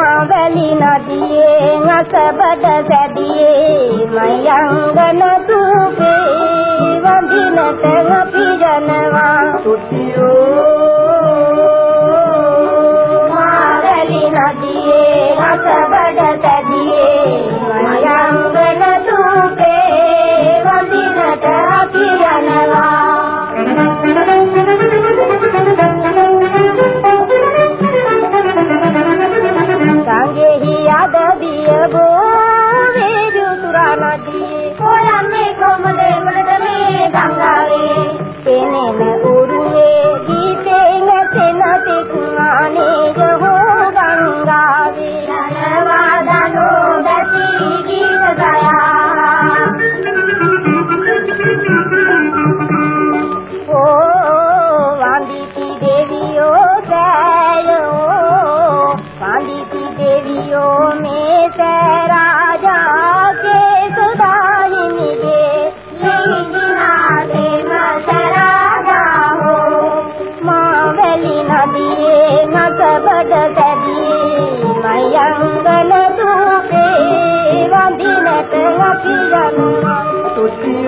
මහවැලි නදියේ අසබඩ සැදියේ මයංගන තුන් හොයන්නේ කොමද උඩට මේ ගංගාවේ? කෙනෙම උරුවේ ගීතේ නැතෙන තෙක්මානේ යහෝ ගංගාවේ. යනවා දනෝ දැසි ගීත ගය සුගත සැදී මයංගල දූපේ වඳිනට අපි යනවා